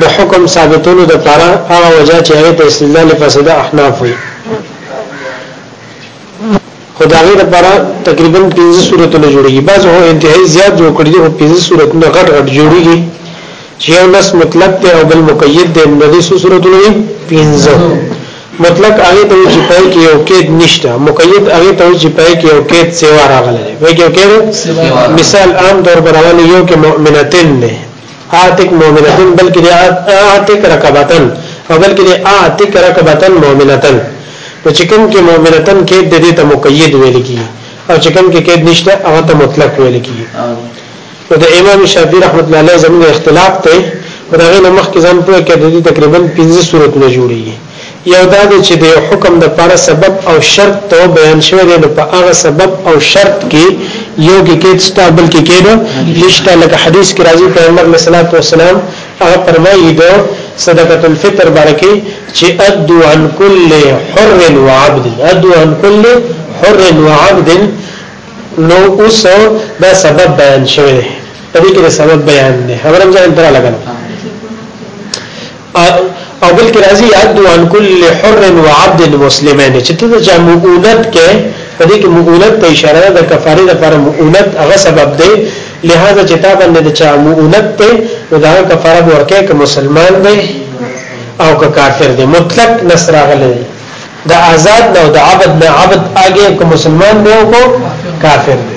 د حکم ثابتولو د پاره هغه وجه چې هغه ته استدلال فاسد احناف وي خدای د پاره تقریبا 15 صورتونه جوړیږي بعض هو انتهایی زیات جوړ کړي دي او 15 صورتونه غټ غټ جوړیږي چې یو نس مطلق دی او بل مقید دی نو دې صورتونه 15 مطلق هغه ته چې پای کې یو قید نشته مقید هغه ته چې پای کې یو قید سیوا راغلی وایي یو قید مثال عام طور پر راغلی یو کې مؤمنتن نه اعتق مؤمنتن بلکې دی اعتق رکبتن او بلکې دی اعتق رکبتن مؤمنتن نو چې کوم کې مؤمنتن کې د دې ته مقید ویل کی او چې کوم کې کې نشته هغه ته مطلق ویل کی نو د امام شافعي رحمت الله علیه زموږ اختلاف ته ورغه مخ کې ځان په کې د دې تقریبا 15 صورتونه جوړیږي یو دا دی چې د یو حکم د پاره سبب او شرط ته بیان شوی دی نو په هغه سبب او شرط کې یو کې کېد ستا بل کې کېد نشته لکه حدیث کې راځي پیغمبر علیه الصلاۃ والسلام هغه فرمایي دو صدقه الفطر بارکه چې ادو عن كل حر وعبد ادو عن كل حر وعبد نو اوس دا سبب بیان شوی دی په دې کې سبب بیان دی خبرم ځان تر لګنه او بل کې راځي عدو عن كل حر وعبد مسلمين چې ته چې مؤونت کې په دې کې مؤونت ته اشاره ده د کفاره لپاره مؤونت هغه سبب دی لہذا چې تا باندې د چا مؤونت ته نو دا کفاره ورکه ک مسلمان دی او ک کافر دی مطلق نصر غلې د آزاد نه او د عبد نه عبد اگې ک مسلمان دی او کو کافر دی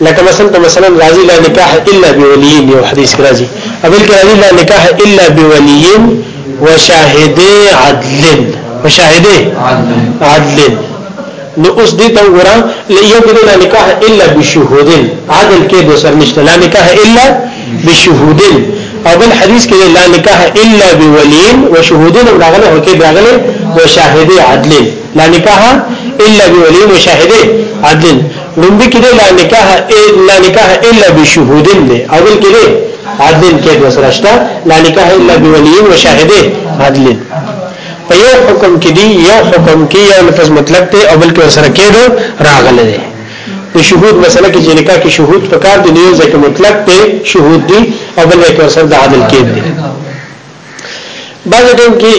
لکه مثلا ته مثلا راضی لا نکاح الا بولین یو حدیث کې راځي اول کې راضی لا نکاح الا بولین وشاهد عدل وشاهد عدل نو اوس دې ته وګوره یو کې لا نکاح الا بشهود عدل کې د سر نشته لا نکاح الا بشهود او بل حدیث کې لا نکاح الا بولین وشهود راغله هو کې راغله وشاهد عدل لا نکاح الا بولی مشاهده عدل لومبي کې لا نکاح لا نکاح الا بشهود دی او بل کې دی عدل کې د سرشتہ لا نکاح الا بولی مشاهده عدل په یو حکم کې دی یو حکم کې یو لفظ مطلق دی او بل کې سره کېدو راغله دی د شهود مسله کې چې نکاح کې شهود پکار دی نه ځکه مطلق دی شهود دی او بل کې سره د عدل کې دی بعض ټیم کې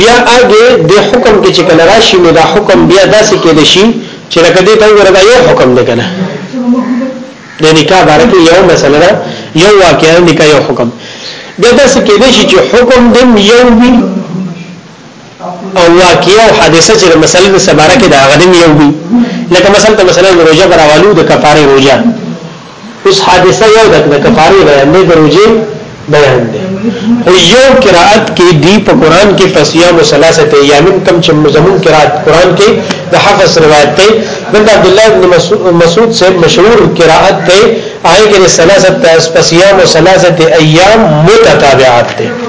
بیا هغه د حکم کې چې کله راشي نو دا حکم بیا داسې کې دي شي چې لکه دې ته وردا یو حکم دی کنه د نکاح باره کې یو مسله ده یو واقعا نکاح یو حکم بیا داسې کې دي شي چې حکم دې یو وي او واقعي او حادثه چې مثلا د سباره کې دا غنم یو وي لکه مثلا ته مثلا روزه براوالو د کفاره روزه اوس حادثه یو د کفاره بیان دی د روزه بیان دی او یو قرائت کې دی په قران کې فصیام ثلاثه ایامن کم چې زمون قرائت قران کې د حفظ روایت ته د عبد الله بن مسعود سے مشهور قرائت ته آئے کې ثلاثه فصیام ثلاثه ایام متتابعات ته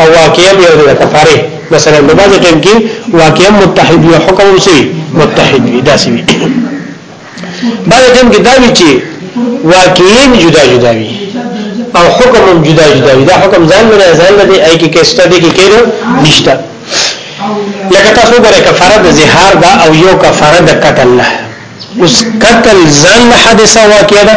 او واقعا یو د کفاره مثلا د بعض ټیم کې واقعا متحد یو حکم وسی متحد وی داسې وی بعض ټیم کې دا وی چې واقعا جدا جدا وی او حکم هم جدا جدا وی دا حکم ځان نه ځان نه دی ای کې کېسته دی کې کېره نشته لکه تاسو غره کفاره د زهار دا او یو کفاره د قتل اوس قتل ځان حادثه واقعا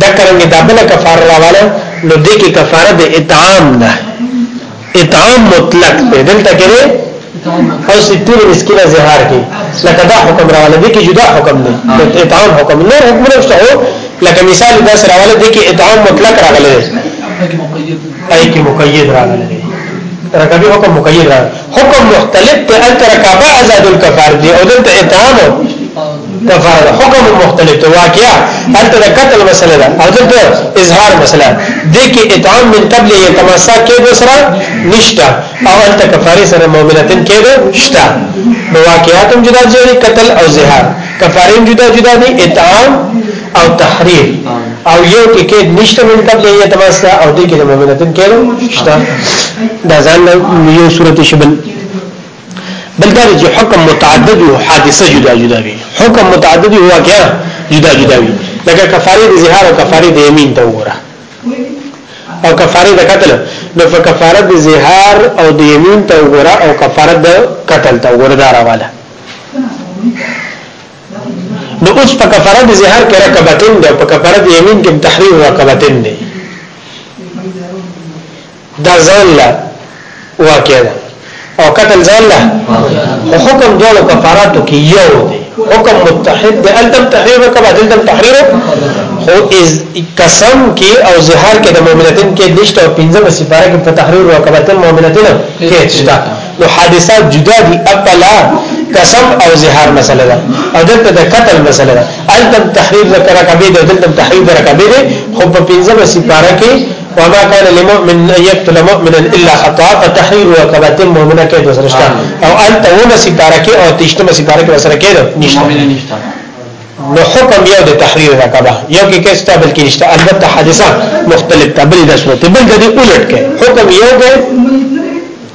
دا کرنګ دا بل کفاره راواله نو دې کې کفاره د اطعام ده اطعام مطلق دی دلته کې او ستیر مسکینه زهار کې لکه دا حکم راواله دې کې جدا حکم دی اطعام حکم نه حکم نشته لکه مثال دا سره راواله دې کې اطعام مطلق راغلی دی اي کې مقید راغلی دی رکبي حکم مقید راغلی حکم مختلف ته التر کعبه آزاد الکفار دی او دلته اتهام کفار ده حکم مختلف ته واقعا التر قتل مسله ده او دلته اظهار مسله ده کې اتهام من قبل یتمسا کې دوسرا نشتا او التر کفاره سره مؤمنتن کې ده شتا نو واقعاتم جدا جری قتل او زهار کفارین جدا جدا دي اتهام او تحریر او یو کې کې نشته من قبل یې تماس کا او دې کې د مؤمنتن کېرو شته دا ځان یو صورت شبل بل دا چې حکم متعدد او حادثه جدا جدا وي حکم متعدد او واقعا جدا جدا وي لکه کفاره د ظهار او کفاره د یمین ته وره او کفاره د قتل نو فکفاره د ظهار او د یمین ته وره او کفاره د قتل ته وره دا راواله نو اوس په کفاره د زهر کې رکبتین دی په کفاره د یمین کې تحریر رکبتین دی دا ځان لا واقع ده او قتل ځان لا حکم دوه کفاراتو کې یو دی حکم متحد دی التم تحریر رکبتین تم تحریر خو از قسم کې او زهر کې د مؤمنتین کې نشته او پنځمه سپاره کې په تحریر رکبتین مؤمنتین کې شته نو حادثات جدا دي اپلا قسم او زهار مسله ده او دلته د قتل مسله ده التم تحریر ذکر کبه ده دلته تحریر ذکر کبه ده خو په پنځه بسی پارا کې وما كان لمؤمن ان يقتل مؤمنا الا خطا فتحرير رقبه مؤمنه کې د سرشتہ او انت ونه سپاره کې او تشتمه سپاره کې سره کې نشته نو حکم یو د تحریر رقبه یو کې کیس ته بلکې نشته البته حادثه مختلف تبلی د صورت بل د دې الټ کې حکم یو دی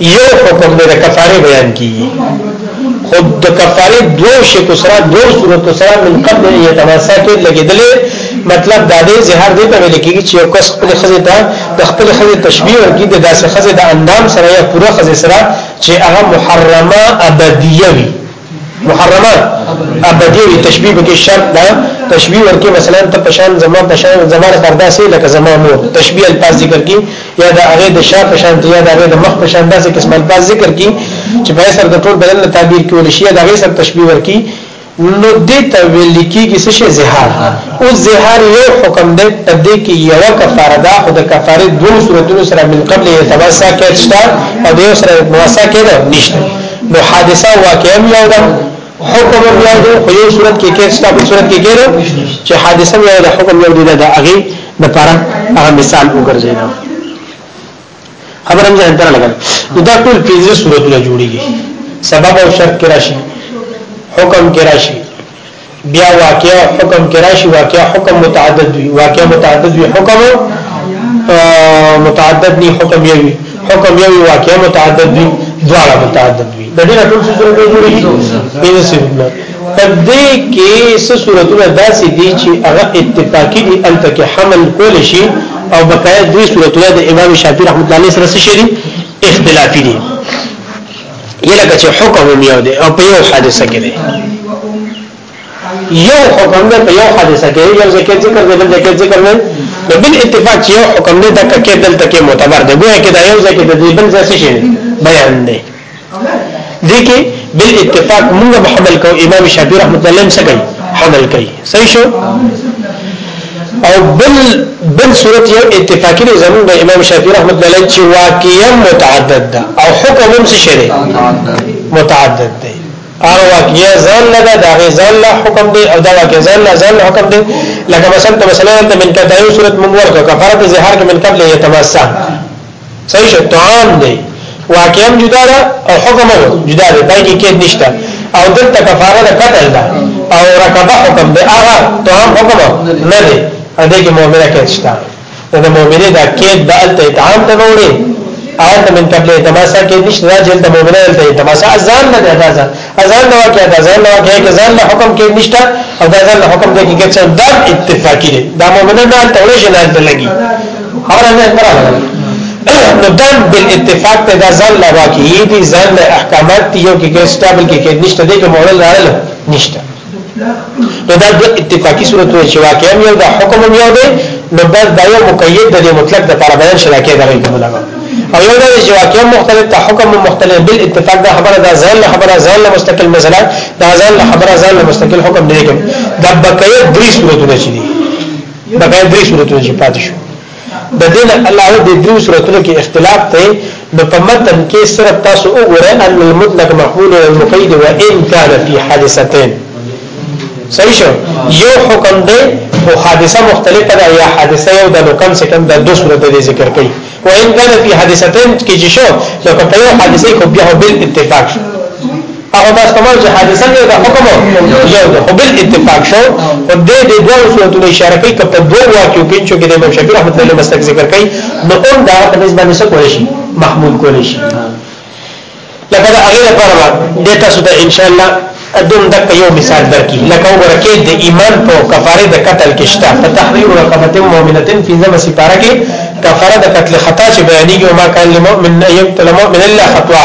یو حکم د کفاره بیان کیږي خود د کفاره دو شکو سره دو صورت سره من قبل ان يتماسا کې لګیدلې مطلب دا دی زهر دې ته ویل کیږي چې یو کس خپل خزه ته د خپل خزه تشبیه ورکړي د داسې خزه د اندام سره یا پوره خزه سره چې هغه محرمه ابدیه وي محرمه ابدی وی تشبیه کې شرط دا تشبیه ورکه مثلا ته پشان زما پشان زما پردا سي لکه زما مور تشبیه الفاظ ذکر کی یا دا هغه د شا پشان یا دا هغه د مخ پشان داسې قسم الفاظ ذکر کی چې په سر د ټول بدن تعبیر کول شي دا هغه سر تشبیه ورکی نو دې ته ویل کېږي څه شي زهار او زهار یو حکم دی په دې کې یو کفاره ده خو د کفاره دوه صورتونو سره من قبل یتوسا کېږي او د یو سره موسا کېږي نشته نو حادثه واقعا یو ده حکم هم یو ده خو یو صورت کې کې ستا په صورت کې کېدو چې حادثه یو ده حکم یو ده د هغه د پاره هغه مثال وګرځي نه خبر هم ځان ته لګا دا ټول پنځه صورتونه جوړیږي سبب او شرط کې راشي حکم کې راشي بیا واقع حکم کې راشي واقع حکم متعدد وي واقع متعدد وي حکم متعدد نه حکم یو وي حکم یو وي واقع متعدد وي دواړه متعدد وي د دې ټول څه سره جوړي دې سره پدې کې څه صورتونه داسې دي چې هغه اتفاقی دي الته کې حمل کول شي او بقایا دوی صورتونه د امام شافعي رحمت الله علیه سره شری اختلافي دي یلکه چې حکم هم یو دی او په یو حادثه کې دی یو حکم دی په یو حادثه کې یو ذکر ذکر دی بل ذکر ذکر دی نو بل اتفاق یو حکم دی دا کې دلته کې معتبر دی ګویا کې دا یو ذکر دی بل ځای شي بیان دی دي کې بل اتفاق موږ محمل کو امام شافعي رحمت الله علیه څخه حمل کوي صحیح شو او بل بل صورت یو اتفاقی دی زمون د امام شافعی رحمت الله علیه چې واقعا متعدد ده او حکم هم څه شری متعدد دی هغه واقعا ځان نه ده دا ځان له حکم دی او دا واقعا ځان له ځان له حکم دی لکه مثلا ته مثلا ته من کته یو صورت مونږ ورکړه کفاره ظهار کې من قبل یتمسا صحیح شو تعام دی واقعا جدا ده او حکم جدا ده پای کې کې نشته او دلته کفاره ده قتل ده او رکبه حکم ده هغه تعام حکم نه ده ا دې کې مؤمنه کې شته د مؤمنه دا کې د الته تعام ته وړي آیت من قبل تماسا کې نشته دا جلد مؤمنه الته تماسا ځان نه ده ځان ځان له واقعي دا ځان له واقعي کې ځان له حکم کې نشته او دا ځان له حکم کې کې څه دا اتفاقی دی دا مؤمنان نه ته ورشي نه ته لګي خبره نه پراله نو دا بل اتفاق ته دا ځان له واقعي دي ځان له احکامات یو کې کې سټابل کې کې نشته دې کې مورل راړل نشته نو دا دوه اتفاقی صورتونه چې واقعا یو دا حکم هم یو دی نو بس دا یو مقید دی مطلق د پر بیان شلا کې دغه کوم لګا او یو دا چې واقعا مختلف ته حکم مختلف بل اتفاق دا خبره دا ځان له خبره ځان له مستقل مثلا دا ځان له خبره ځان له مستقل حکم دی کوم دا بقایه درې صورتونه چې دي بقایه درې صورتونه چې پاتې شو د دین علاوه د دریو صورتونو کې اختلاف دی نو په متن کې صرف تاسو وګورئ ان المطلق محمول على المقيد وان كان في حادثتين صحیح شو یو حکم دی او حادثه مختلفه ده یا حادثه یو د لوکم څخه کم د دوه صورت دی ذکر کړي وان كان في حادثتين کې چې شو نو په یو حادثه کې بیا بل اتفاق شو هغه دا استعمال چې حادثه کې دا حکم یو ده خو بل اتفاق شو او د دې دوه صورتونو اشاره کوي کله دوه واقعو کې چې د امام شافعي رحمت الله مسلک ذکر کوي نو اون دا په نسبت باندې څه کول شي محمول کول شي لکه دا هغه لپاره د تاسو ته ان شاء الله ادم دک یو مثال درکې لکه ورکه د ایمان په کفاره د قتل کې شته په تحریر رقبه مؤمنه فی ذمه سپاره کې کفاره د قتل خطا چې بیانېږي او ما کان للمؤمن یقتل مؤمن الا خطوه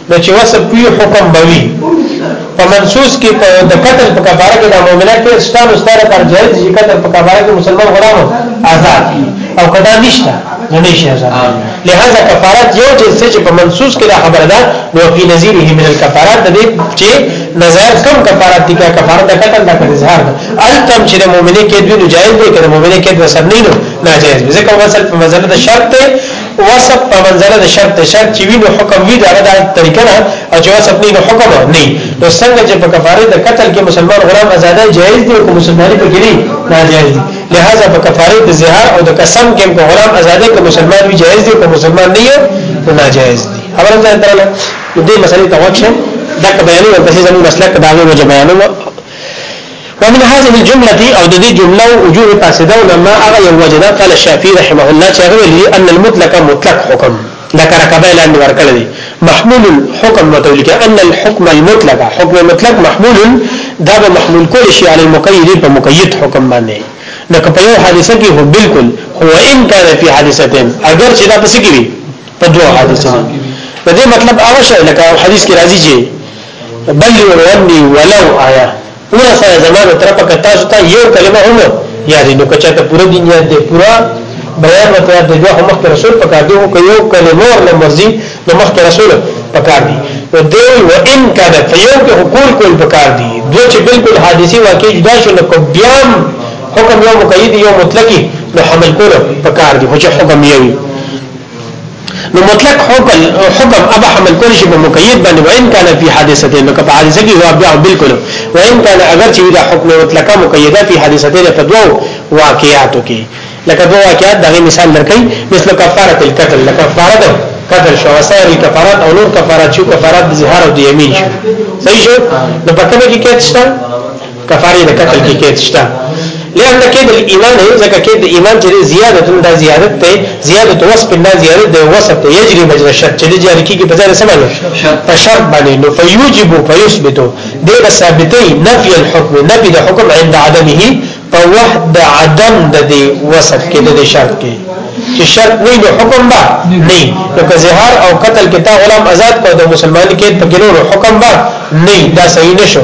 نو چې وسب کوي حکم بوي په منصوص کې په د قتل په کفاره کې د مؤمنه کې ستانو ستاره پر جهاد چې قتل په کفاره کې مسلمان غلام آزاد او کدا نشته نو نشي آزاد لہذا کفارات یو جنس چې په منصوص کې دا خبره ده نو په نظیره من الکفارات د دې چې نظر کم کفارات دي کفارات د قتل د اظهار ده الکم چې د مؤمنه کې دوی نجایز دي کړه مؤمنه کې د سر نه نو ناجایز ځکه وصل په مزله د شرط وصف په منزله د شرط ته شرط چې وینو حکم وی دا غدا طریقه نه او چې وصف نه نو حکم نه نو څنګه چې په کفاره د قتل کې مسلمان غلام آزادای جایز دی او کوم مسلمانۍ په کې ناجایز دی لہذا په کفاره د زهار او د قسم کې په غلام آزادای کې مسلمان وی جایز دی او مسلمان نه نو ناجایز دی خبره ده ترله دې مسلې ته وښه دا کبه یعنی ورته زموږ مسلک دا غو بیانو ومن هذه الجمله او د دې جمله او وجوه فاسده او ما هغه یو وجه ده قال الشافعي رحمه الله چې هغه ویلي ان المطلق مطلق حکم دا کرکبه لاندې ورکړل دي محمول الحكم متولک ان الحكم المطلق حكم مطلق محمول دا به محمول کول شي علی المقید په مقید حکم باندې نو په یو حادثه کې هو بالکل هو ان کان فی حادثتين اگر چې دا پس کې وي په دوه حادثه په دې مطلب اوشه لکه حدیث کې راځي چې بلغ عني ولو آیا پورا سره زمانه تر په تاسو ته یو کلمه هم یادې نو کچا ته پورا دین یاد دې پورا بیان ورته د دوه مخ رسول په کار دی او یو کلمه ور لمرزي نو مخ رسول په کار دی نو دی و ان کان فیو کې حقوق کول په کار دی دوی چې بالکل حادثي واقع جدا شو نو بیا حکم یو مقید یو مطلقي نو حمل کول په کار دی خو چې حکم یې نو مطلق حکم حکم ابا حمل کول شي په مقید باندې وان کان فی حادثه نو کله حادثه کې جواب بیا بالکل وان کان اگر چې دا حکم مطلقه مقیده فی حادثه ده په دوو واقعاتو کې لکه دوه واقعات دغه مثال درکې مثل کفاره القتل لکه کفاره ده قتل شو وسائل کفارات او نور کفارات شو کفارات د ظهار او د یمین شو صحیح شو نو په کله کې کېد شته کفاره د قتل کې کېد شته لئن کې د ایمان نه ځکه کې د ایمان چې زیادت دا زیادت ته زیادت وصف نه زیادت د وصف ته یجري مجرا شرط چې جاری کیږي په ځای سمانه په شرط باندې نو فیوجب فیثبتو د ثابتې نفي الحكم نفي د حکم عند عدمه په وحد عدم د دې وصف کې د شرط کې چې شرط نه د حکم با نه نو که زهار او قتل کې تا غلام آزاد کو د مسلمان کې په ګرو حکم با نه دا صحیح نشو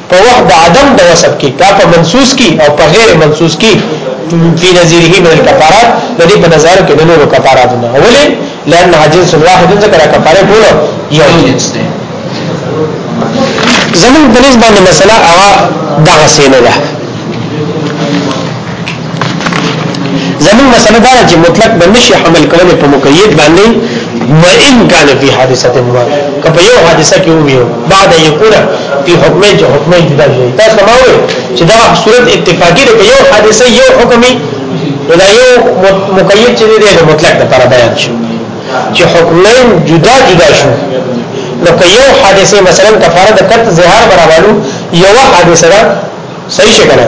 په وخت د عدم د وصف کې کا په منصوص کې او په غیر منصوص کې فی نظیره من الکفارات د دې په نظر کې د نورو کفارات نه ولې لئن جنس واحد ذکر کفاره ټول یو جنس دی زمون په نسبت مسله هغه دغه سینه ده زمون مسله دا چې مطلق به نشي حمل کول په مقید باندې و ان کان فی حادثه ما کپه یو حادثه کې ویو بعد یکونه فی حکم جو حکم جدا شي تاسو ما وې چې دا صورت اتفاقی ده یو حادثه یو حکمي دا یو مقید چې دی د مطلق لپاره بیان شي چې حکمین جدا جدا شو نو که یو حادثه مثلا کفاره د کت زهار برابرو یو حادثه صحیح شګره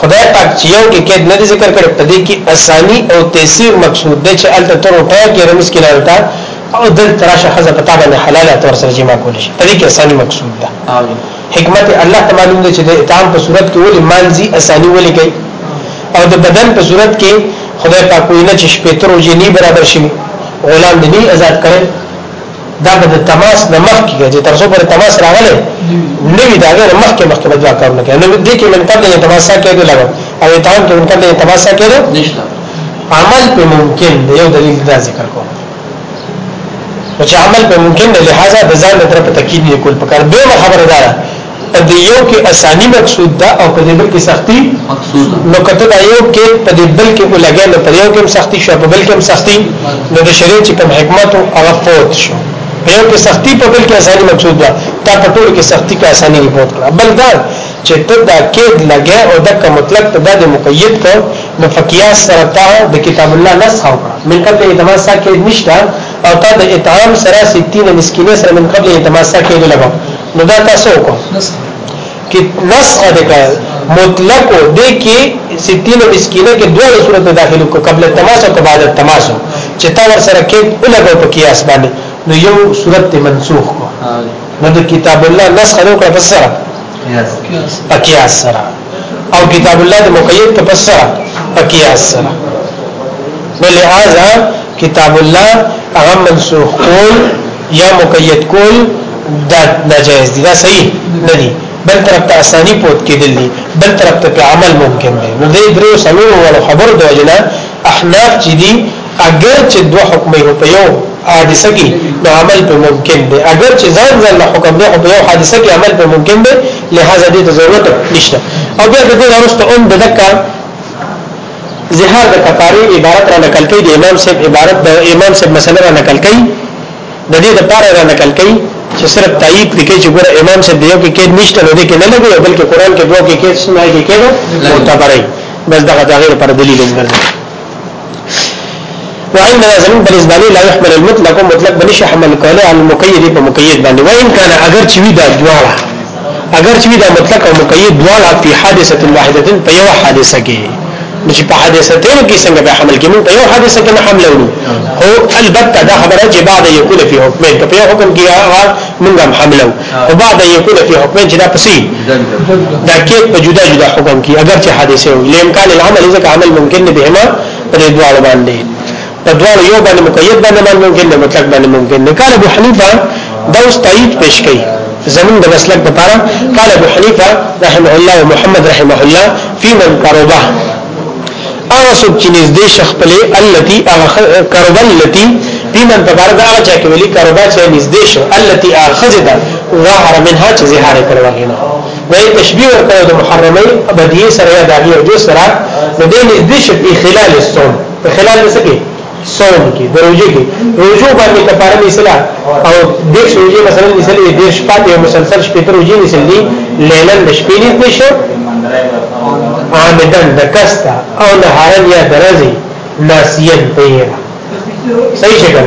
خدای پاک چې یو ټکی نه ذکر کړي په دې کې اساني او تیسیر مقصود دی چې الته تر وټه کې رمز کې لالتا او دل تراشه حزه پتا باندې حلاله تور سره جمع کول شي په دې کې اساني مقصود ده حکمت الله ته معلوم دی چې د اتهام په صورت کې ولې مانزي اساني ولې کوي او د بدن په صورت کې خدای پاک وینا چې شپې تر وجې نه برابر شي غلام دې آزاد کړي دا به د تماس نه مخکې چې تر څو پر تماس راغلی نوی دا غیر مخکې مخکې به دا کار نه کوي نو دې کې من قبل نه تماس کېږي لګو او اتهام کې من قبل نه تماس کېږي نشته عمل په ممکن دی یو دلیل دا ذکر کوم چې عمل په ممکن دی لہذا د ځان تر په تکید نه کول پکار به خبردار په دې یو کې اساني مقصود ده او په دې بل کې سختی مقصود ده نو کته دا یو کې په دې بل کې ولګې نو په یو کې سختی شو په بل کې سختی نو د شریعت کوم حکمت او هغه فوت شو په یو کې سختی په بل کې اساني مقصود ده دا په ټول کې سختی کې اساني نه فوت کړه بل دا چې ته دا کې لګې او دا کوم مطلق ته د مقید کو نو فقیاس سره تا د کتاب الله نسخه وکړه ملکه ته اعتماد سره کې نشته او تا د اطعام سره ستین مسکینه سره من قبل تماسا کېدل لګو نو دا تاسو کو کې نسخ د کړه مطلق د کې ستین مسکینه کې دوه صورت داخلو کو قبل تماسا او بعد تماسا چې تا ور سره کې لګو په قیاس باندې نو یو صورت منسوخ کو نو د کتاب الله نسخ نو کړه بس سره په قیاس سره او کتاب الله د مقید په پس سره په قیاس سره نو لہذا کتاب الله هغه منسوخ کول یا مقید کول دا ناجائز دي دا صحیح نه دي بل طرف ته اسانی پوت کېدل دي بل طرف ته عمل ممکن دی نو دې درو سلو ولا خبر د وجنا احناف چې دي اګر چې دوه حکمه هو په یو حادثه کې نو عمل په ممکن دی اګر چې ځان ځان له حکم دی په یو حادثه کې عمل په ممکن دی لہذا دې ته ضرورت نشته او بیا د دې راوستو ان د دکا زهار د کفاره عبارت را نقل کړي د امام صاحب عبارت د امام صاحب مسله را نقل کړي د دې د پاره را نقل کړي چې صرف تایید لیکي چې ګوره امام صاحب دیو کې کې نشته نو دې کې نه لګي بلکې قران کې دوه کې کې سمای کې کې معتبرای بس دغه تغیر پر دلیل ورته وان زمون په نسبانه لا يحمل المطلق مطلق بنش حمل کوله على المقيد په مقيد باندې وان كان اگر چې وی دا دواړه اگر چې دا مطلق او مقيد دواړه په حادثه واحده په یو حادثه کې چې په حادثه تیر کې څنګه به حمل کې مون په یو حادثه کې نه حمل ورو هو البته دا خبره چې بعد یو کله په حکم په یو حکم کې هغه مونږ حمل او بعد یکون فی حکمین چې دا پسې دا کې په جدا جدا حکم کې اگر چې حادثه وي لامکان العمل ځکه عمل ممکن نه بهما پر دوه باندې په دوه یو باندې مقید باندې ممکن نه مطلق باندې ممکن نه کار ابو حنیفه دا اوس تایید پیش کړي زمون د مسلک لپاره قال ابو حنیفه رحمه الله ومحمد رحمه الله فی من قربه هغه څوک چې نږدې شي خپلې التي هغه قرب التي دي من په بار دا هغه چا کې ویلي قربا چې نږدې شو التي هغه ښځه ده ظاهر منها چې ظهار یې کړو هغې نه دا یې تشبیه ورکړو د محرمۍ بدیې سره یا د هغې او جو سره د دې نږدې شو په خلال الصوم په خلال څه کې سوم کې د روزي کې روزو باندې کفاره مثلا او د روزي مثلا مثلا د شپه ته مسلسل شپې تر روزي مثلا دی لیلن د شپې نیت نشو عامدن د کستا او نهارن یا درزي ناسیان پیرا صحیح شکل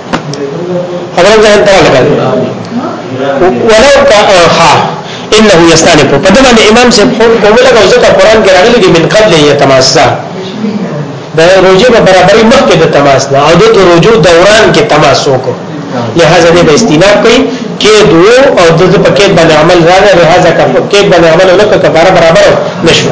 خبره ځان ته لګا ولو کا ها انه یستانف په دې باندې امام صاحب خو کوم لګا ځکه قران کې راغلي دي من قبل یتماسا د روزي په برابرۍ مخکې د تماس نه او د روزو دوران کې تماس وکړو لہذا دې به استیناف کوي کې دوه او د پکې باندې عمل راغی لہذا کا پکې باندې عمل ولکه کفاره برابر نشو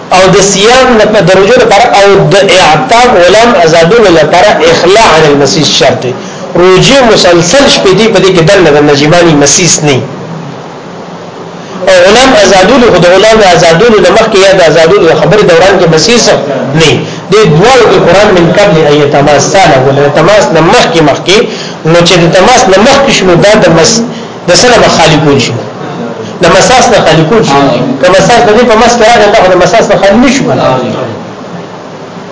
او د صيام د روزو لپاره او د اعتاق غلام آزادولو لپاره اخلاع عن المسيس شرط دی روزي مسلسل شپې دی په دې کې دنه د نجیمانی مسیس نه او غلام آزادولو خو د غلام آزادولو د مخکې یا د آزادولو د خبرې دوران کې مسیس نه د دوه کې قران من قبل اي تماس ساله ولا تماس د مخکې مخکې نو چې د تماس د مخکې شنو دا د مسیس د سره به خالی کول شي د مساس نه خالی کول شي که مساس د دې په مس کې راغی دا د مساس نه خالی نشو کنه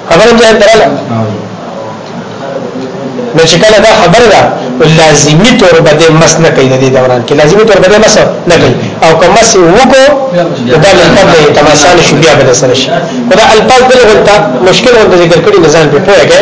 خبره مې دراله نو چې کله دا خبره ده لازمی طور به د مس نه کوي د دې دوران کې لازمی طور به د مس نه کوي او که مس وکړو دا لپاره د تماسال شو بیا به سره شي دا الفاظ دغه مشکل ورته ذکر کړی نزان په پوهه کې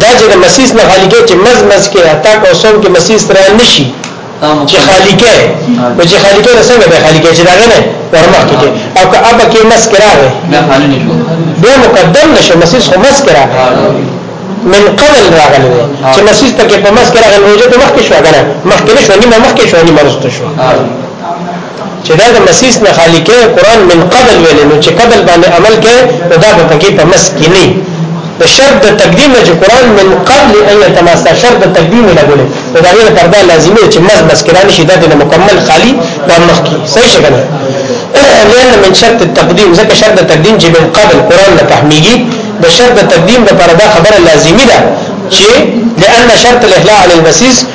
دا چې د مسیس نه خالی کې چې مز مز کې حتی کوسوم کې مسیس را نشي چې خالی کې نو چې خالی کې څنګه به خالی کې چې دا نه ورمخ کې او که اب کې مس کرا وي نه خالی نشو به مقدم نشو مسیس خو مس کرا من قبل راغلی دی چې مسیس پکې په مس کرا غل وجه ته مخ کې شو غره مخ کې شو نیمه مخ کې شو نیمه رسته شو چې دا د مسیس نه خالی کې قران من قبل ویل نو چې قبل باندې عمل کې نو دا په کې په مس کې نه د شرط د تقدیم نه چې قران من قبل ان يتماسا شرط د تقدیم نه غوړي نو دا غیر پردا لازمي چې مز مس کې رانه شي دا د مکمل خالی په مخ کې صحیح شګنه لأن من شرط التقديم ځکه شرط د تقدیم چې من قبل قران نه تحمیږي د شرط د تقدیم لپاره دا خبره لازمي ده چې لأن شرط الاحلاء على المسيس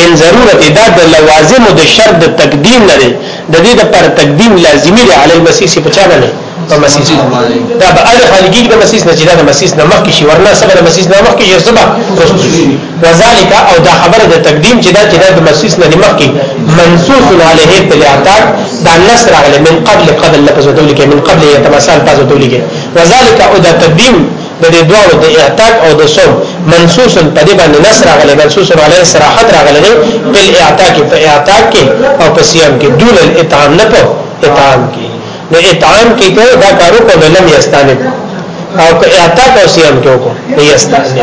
من ضرورت دا د لوازم د شرط د تقدیم نه دی د دې د پر تقدیم لازمی دی علی المسیس په چا باندې په مسیس دا به اړ خلګي د مسیس نه چې دا د مسیس نه مخکې شي ورنه سبا د مسیس نه مخکې شي سبا وذالک او دا خبره د تقدیم چې دا چې دا د مسیس نه مخکې منصوص علیه په اعتاد دا نصر علی من قبل قبل لفظ دولی کې من قبل یتمثال پس دولی کې وذالک او دا تقدیم د دې دواړو د اعتاق او د صوم منصوص په دې باندې نص راغلی منصوص علیه صراحت راغلی دی په اعتاق په اعتاق کې او په صيام کې دون الاطعام نه په اطعام کې نو اطعام کې کو دا کارو کو لم یستانب او په اعتاق او صيام کې کو یستانب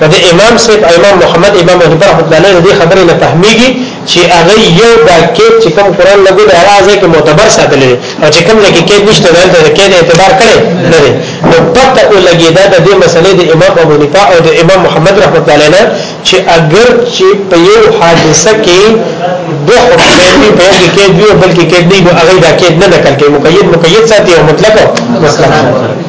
نو د امام صاحب امام محمد امام حنیفه رحمۃ اللہ علیہ دې خبرې نه فهميږي چې هغه یو دا کېد چې کوم قران لګو دی هغه ځکه معتبر ساتل او چې کوم لګي کېد نشته دا د کېد اعتبار کړي نه دی نو پته ولګي دا د دې مسلې د امام ابو حنیفه او د امام محمد رحمۃ اللہ علیہ نه چې اگر چې په یو حادثه کې دوه حکمونه په یو کې کېد وي بلکې کېد نه وي هغه دا کېد نه نقل کوي مقید مقید ساتي او مطلق مطلق